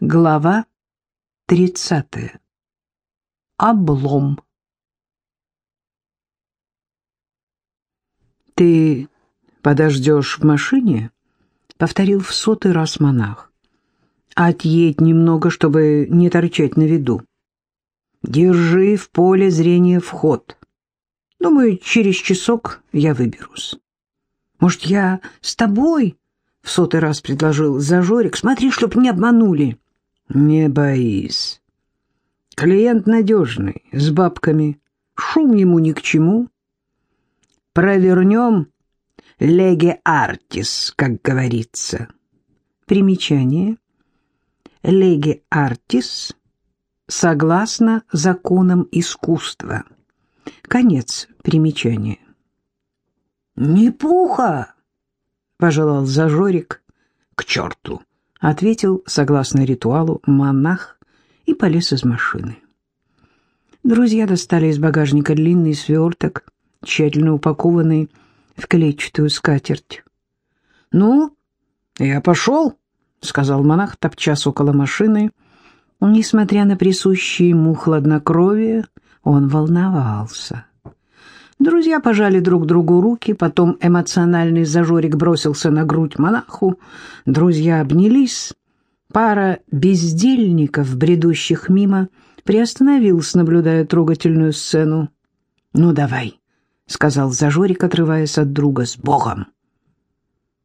Глава тридцатая. Облом. «Ты подождешь в машине?» — повторил в сотый раз монах. «Отъедь немного, чтобы не торчать на виду. Держи в поле зрения вход. Думаю, через часок я выберусь». «Может, я с тобой?» — в сотый раз предложил Зажорик. «Смотри, чтоб не обманули». Не боись. Клиент надежный, с бабками. Шум ему ни к чему. Провернем леге артис, как говорится. Примечание. Леге артис согласно законам искусства. Конец примечания. «Не пуха!» — пожелал Зажорик к черту ответил, согласно ритуалу, монах и полез из машины. Друзья достали из багажника длинный сверток, тщательно упакованный в клетчатую скатерть. «Ну, я пошел», — сказал монах, топчас около машины. Несмотря на присущее ему хладнокровие, он волновался. Друзья пожали друг другу руки, потом эмоциональный зажорик бросился на грудь монаху, друзья обнялись. Пара бездельников, бредущих мимо, приостановилась, наблюдая трогательную сцену. «Ну, давай», — сказал зажорик, отрываясь от друга, — «с Богом».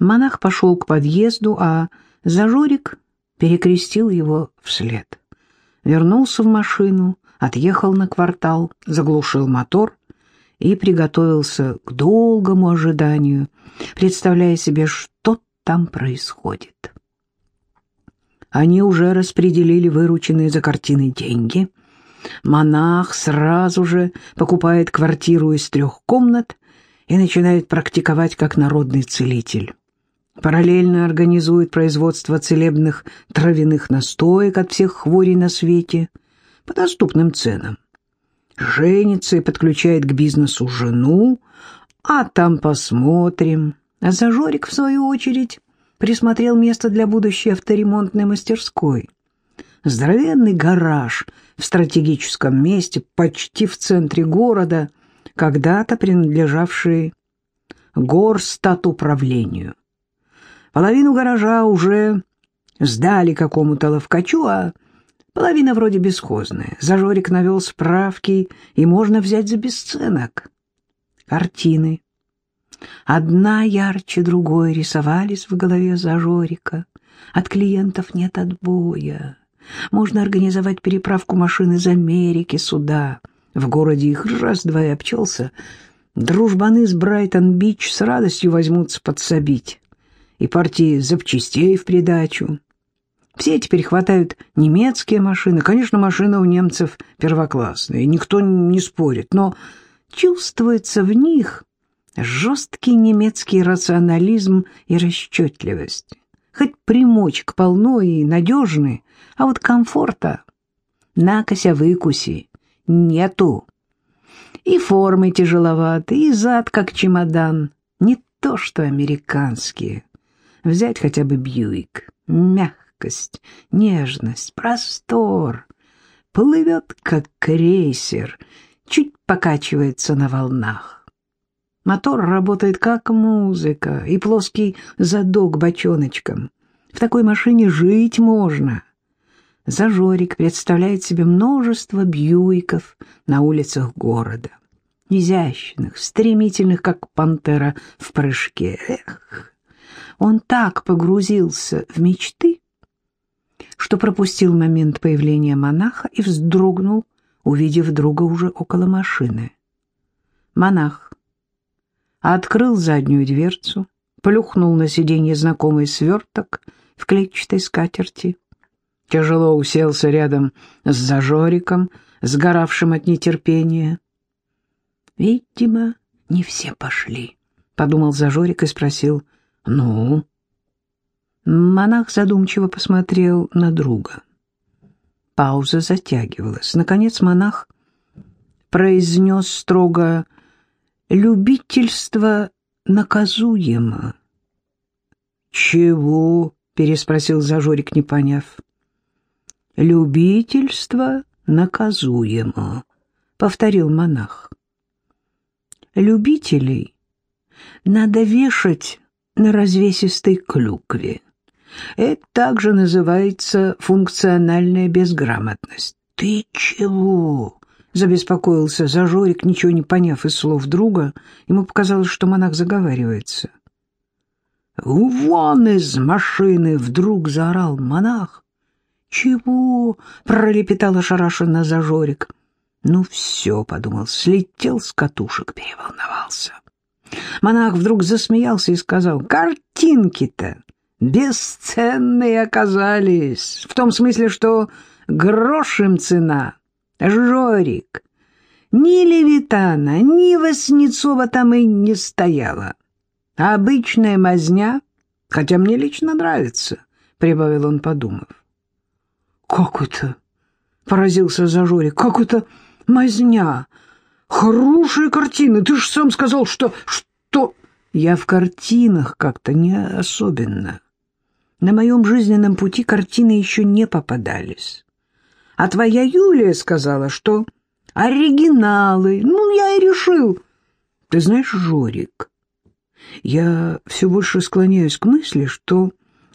Монах пошел к подъезду, а зажорик перекрестил его вслед. Вернулся в машину, отъехал на квартал, заглушил мотор — и приготовился к долгому ожиданию, представляя себе, что там происходит. Они уже распределили вырученные за картины деньги. Монах сразу же покупает квартиру из трех комнат и начинает практиковать как народный целитель. Параллельно организует производство целебных травяных настоек от всех хворей на свете по доступным ценам женится и подключает к бизнесу жену, а там посмотрим. А Зажорик, в свою очередь, присмотрел место для будущей авторемонтной мастерской. Здоровенный гараж в стратегическом месте, почти в центре города, когда-то принадлежавший горстатуправлению. Половину гаража уже сдали какому-то ловкачу, а Половина вроде бесхозная. Зажорик навел справки, и можно взять за бесценок. Картины. Одна ярче другой рисовались в голове Зажорика. От клиентов нет отбоя. Можно организовать переправку машин из Америки сюда. В городе их раз-два и обчелся. Дружбаны с Брайтон-Бич с радостью возьмутся подсобить. И партии запчастей в придачу. Все теперь хватают немецкие машины. Конечно, машины у немцев первоклассные, никто не спорит, но чувствуется в них жесткий немецкий рационализм и расчетливость. Хоть примочек полно и надежный, а вот комфорта накося выкуси нету. И формы тяжеловаты, и зад как чемодан. Не то что американские. Взять хотя бы Бьюик. Мягко мягкость, нежность, простор. Плывет, как крейсер, чуть покачивается на волнах. Мотор работает как музыка, и плоский задок бочоночком. В такой машине жить можно. Зажорик представляет себе множество бьюиков на улицах города. Изящных, стремительных, как пантера в прыжке. Эх, он так погрузился в мечты, что пропустил момент появления монаха и вздрогнул, увидев друга уже около машины. Монах открыл заднюю дверцу, плюхнул на сиденье знакомый сверток в клетчатой скатерти, тяжело уселся рядом с зажориком, сгоравшим от нетерпения. «Видимо, не все пошли», — подумал зажорик и спросил, «Ну?» Монах задумчиво посмотрел на друга. Пауза затягивалась. Наконец монах произнес строго «Любительство наказуемо». «Чего?» — переспросил Зажорик, не поняв. «Любительство наказуемо», — повторил монах. «Любителей надо вешать на развесистой клюкве. Это также называется функциональная безграмотность». «Ты чего?» — забеспокоился Зажорик, ничего не поняв из слов друга. Ему показалось, что монах заговаривается. «Вон из машины!» — вдруг заорал монах. «Чего?» — пролепетал ошарашенно Зажорик. «Ну все», — подумал, слетел с катушек, переволновался. Монах вдруг засмеялся и сказал, «Картинки-то бесценные оказались, в том смысле, что грош им цена. Жорик, ни Левитана, ни Васнецова там и не стояло. Обычная мазня, хотя мне лично нравится», — прибавил он, подумав. «Как это?» — поразился Зажорик. «Как это мазня? Хорошие картины. Ты же сам сказал, что... что...» «Я в картинах как-то не особенно. На моем жизненном пути картины еще не попадались. А твоя Юлия сказала, что оригиналы. Ну, я и решил. Ты знаешь, Жорик, я все больше склоняюсь к мысли, что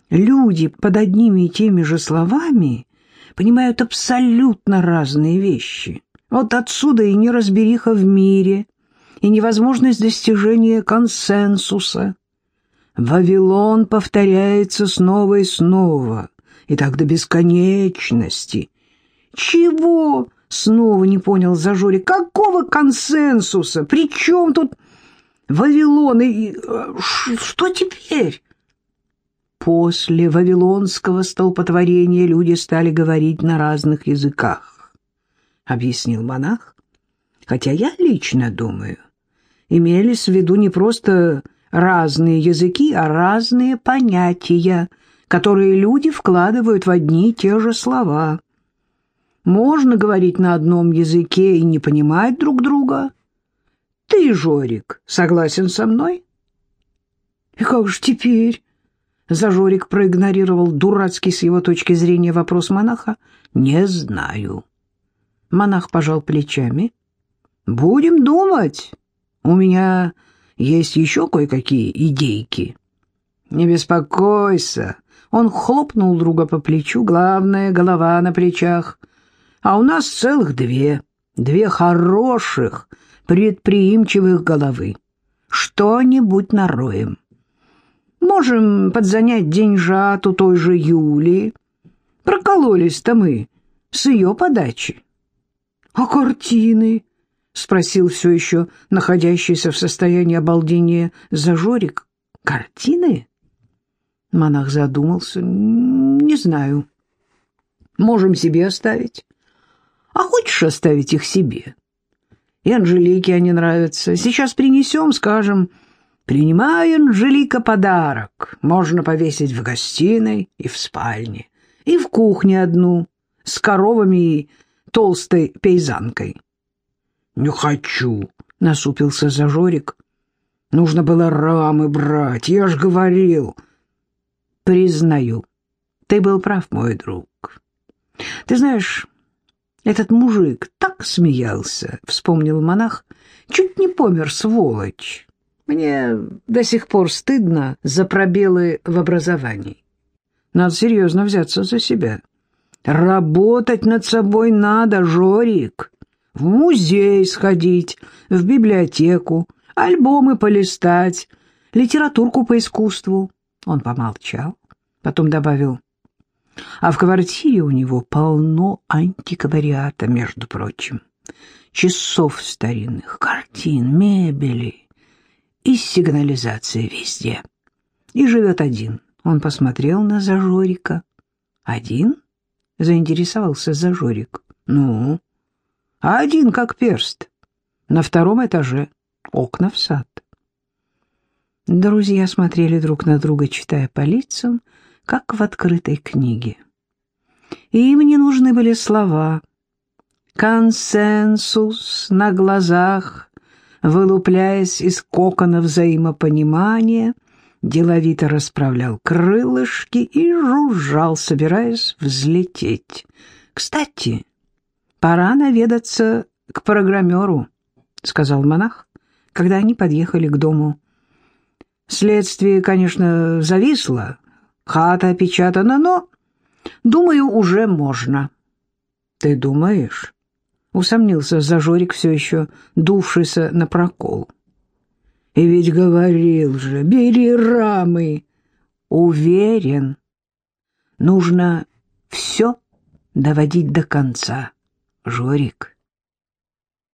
люди под одними и теми же словами понимают абсолютно разные вещи. Вот отсюда и неразбериха в мире, и невозможность достижения консенсуса. Вавилон повторяется снова и снова, и так до бесконечности. Чего? Снова не понял Зажори. Какого консенсуса? При чем тут Вавилон и... Э, что теперь? После вавилонского столпотворения люди стали говорить на разных языках, объяснил монах. Хотя я лично думаю, имелись в виду не просто разные языки, а разные понятия, которые люди вкладывают в одни и те же слова. Можно говорить на одном языке и не понимать друг друга. Ты, Жорик, согласен со мной? И как же теперь? Зажорик проигнорировал дурацкий с его точки зрения вопрос монаха. «Не знаю». Монах пожал плечами. «Будем думать. У меня есть еще кое-какие идейки». «Не беспокойся». Он хлопнул друга по плечу. «Главное, голова на плечах. А у нас целых две. Две хороших, предприимчивых головы. Что-нибудь нароем». Можем подзанять деньжат у той же Юлии. Прокололись-то мы с ее подачи. — А картины? — спросил все еще находящийся в состоянии обалдения Зажорик. — Картины? Монах задумался. — Не знаю. Можем себе оставить. А хочешь оставить их себе? И Анжелике они нравятся. Сейчас принесем, скажем... Принимай, Анжелика, подарок. Можно повесить в гостиной и в спальне, и в кухне одну, с коровами и толстой пейзанкой. — Не хочу, — насупился Зажорик. — Нужно было рамы брать, я ж говорил. — Признаю, ты был прав, мой друг. Ты знаешь, этот мужик так смеялся, — вспомнил монах, — чуть не помер, сволочь. Мне до сих пор стыдно за пробелы в образовании. Надо серьезно взяться за себя. Работать над собой надо, Жорик. В музей сходить, в библиотеку, альбомы полистать, литературку по искусству. Он помолчал, потом добавил. А в квартире у него полно антиквариата, между прочим. Часов старинных, картин, мебели и сигнализация везде. И живет один. Он посмотрел на Зажорика. «Один?» — заинтересовался Зажорик. «Ну?» «А один, как перст. На втором этаже. Окна в сад». Друзья смотрели друг на друга, читая по лицам, как в открытой книге. И им не нужны были слова. Консенсус на глазах вылупляясь из кокона взаимопонимания, деловито расправлял крылышки и жужжал, собираясь взлететь. «Кстати, пора наведаться к программеру», — сказал монах, когда они подъехали к дому. «Следствие, конечно, зависло, хата опечатана, но, думаю, уже можно». «Ты думаешь?» — усомнился Зажорик, все еще дувшийся на прокол. И ведь говорил же, бери рамы. Уверен, нужно все доводить до конца, Жорик.